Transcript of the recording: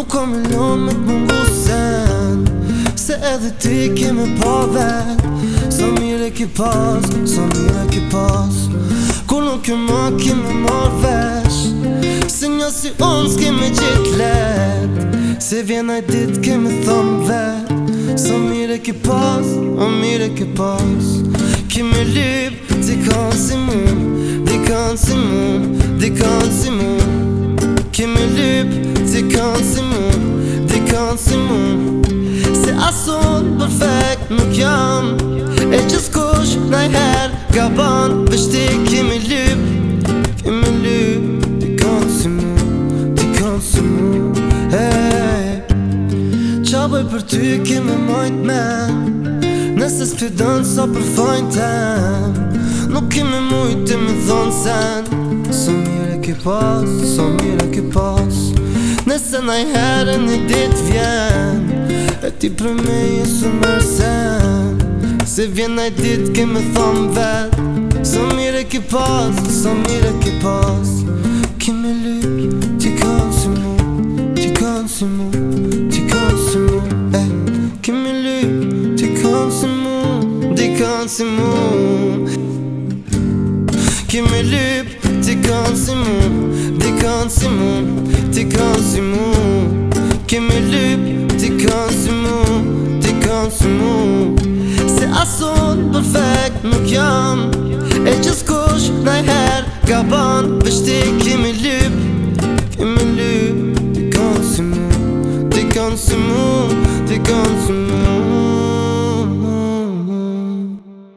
Nuk o milion me të mungu sen Se edhe ti ke me pa vet Sa mire ki pas, sa mire ki pas Ku nuk e ma ke me mar vesh Se nja si on s'ke me gjit let Se vjena a dit ke me thom vet Sa mire ki pas, a mire ki pas Ki me lyp, di kan si mu Di kan si mu, di kan si mu Dis quand c'est mon, dis quand c'est mon C'est à son perfect mon cœur Et je scoche my head go on the stick in my si mu, my loop Dis quand Qaboj për ty kimi c'est me Nëse man Nessa se dans so pour fine time Non qui me mute me dans sans Sonira que pas, sonira que pas Nëse në i herë një dit vjen E ti për me ju së mërsen Se vjen në i dit ke me thonë vet Së mire ki pas, së mire ki pas Ki me lyk, ti kanë si mu Ti kanë si mu, ti kanë si mu eh. Ki me lyk, ti kanë si mu Ti kanë si mu, ti kanë Ki me lyp, ti kanë si mu Di kanë si mu, ti kanë si mu Ki me lyp, ti kanë si mu Ti kanë si mu Se ason përfekt nuk jam E gjithë kush nëjherë ka ban Vështi ki me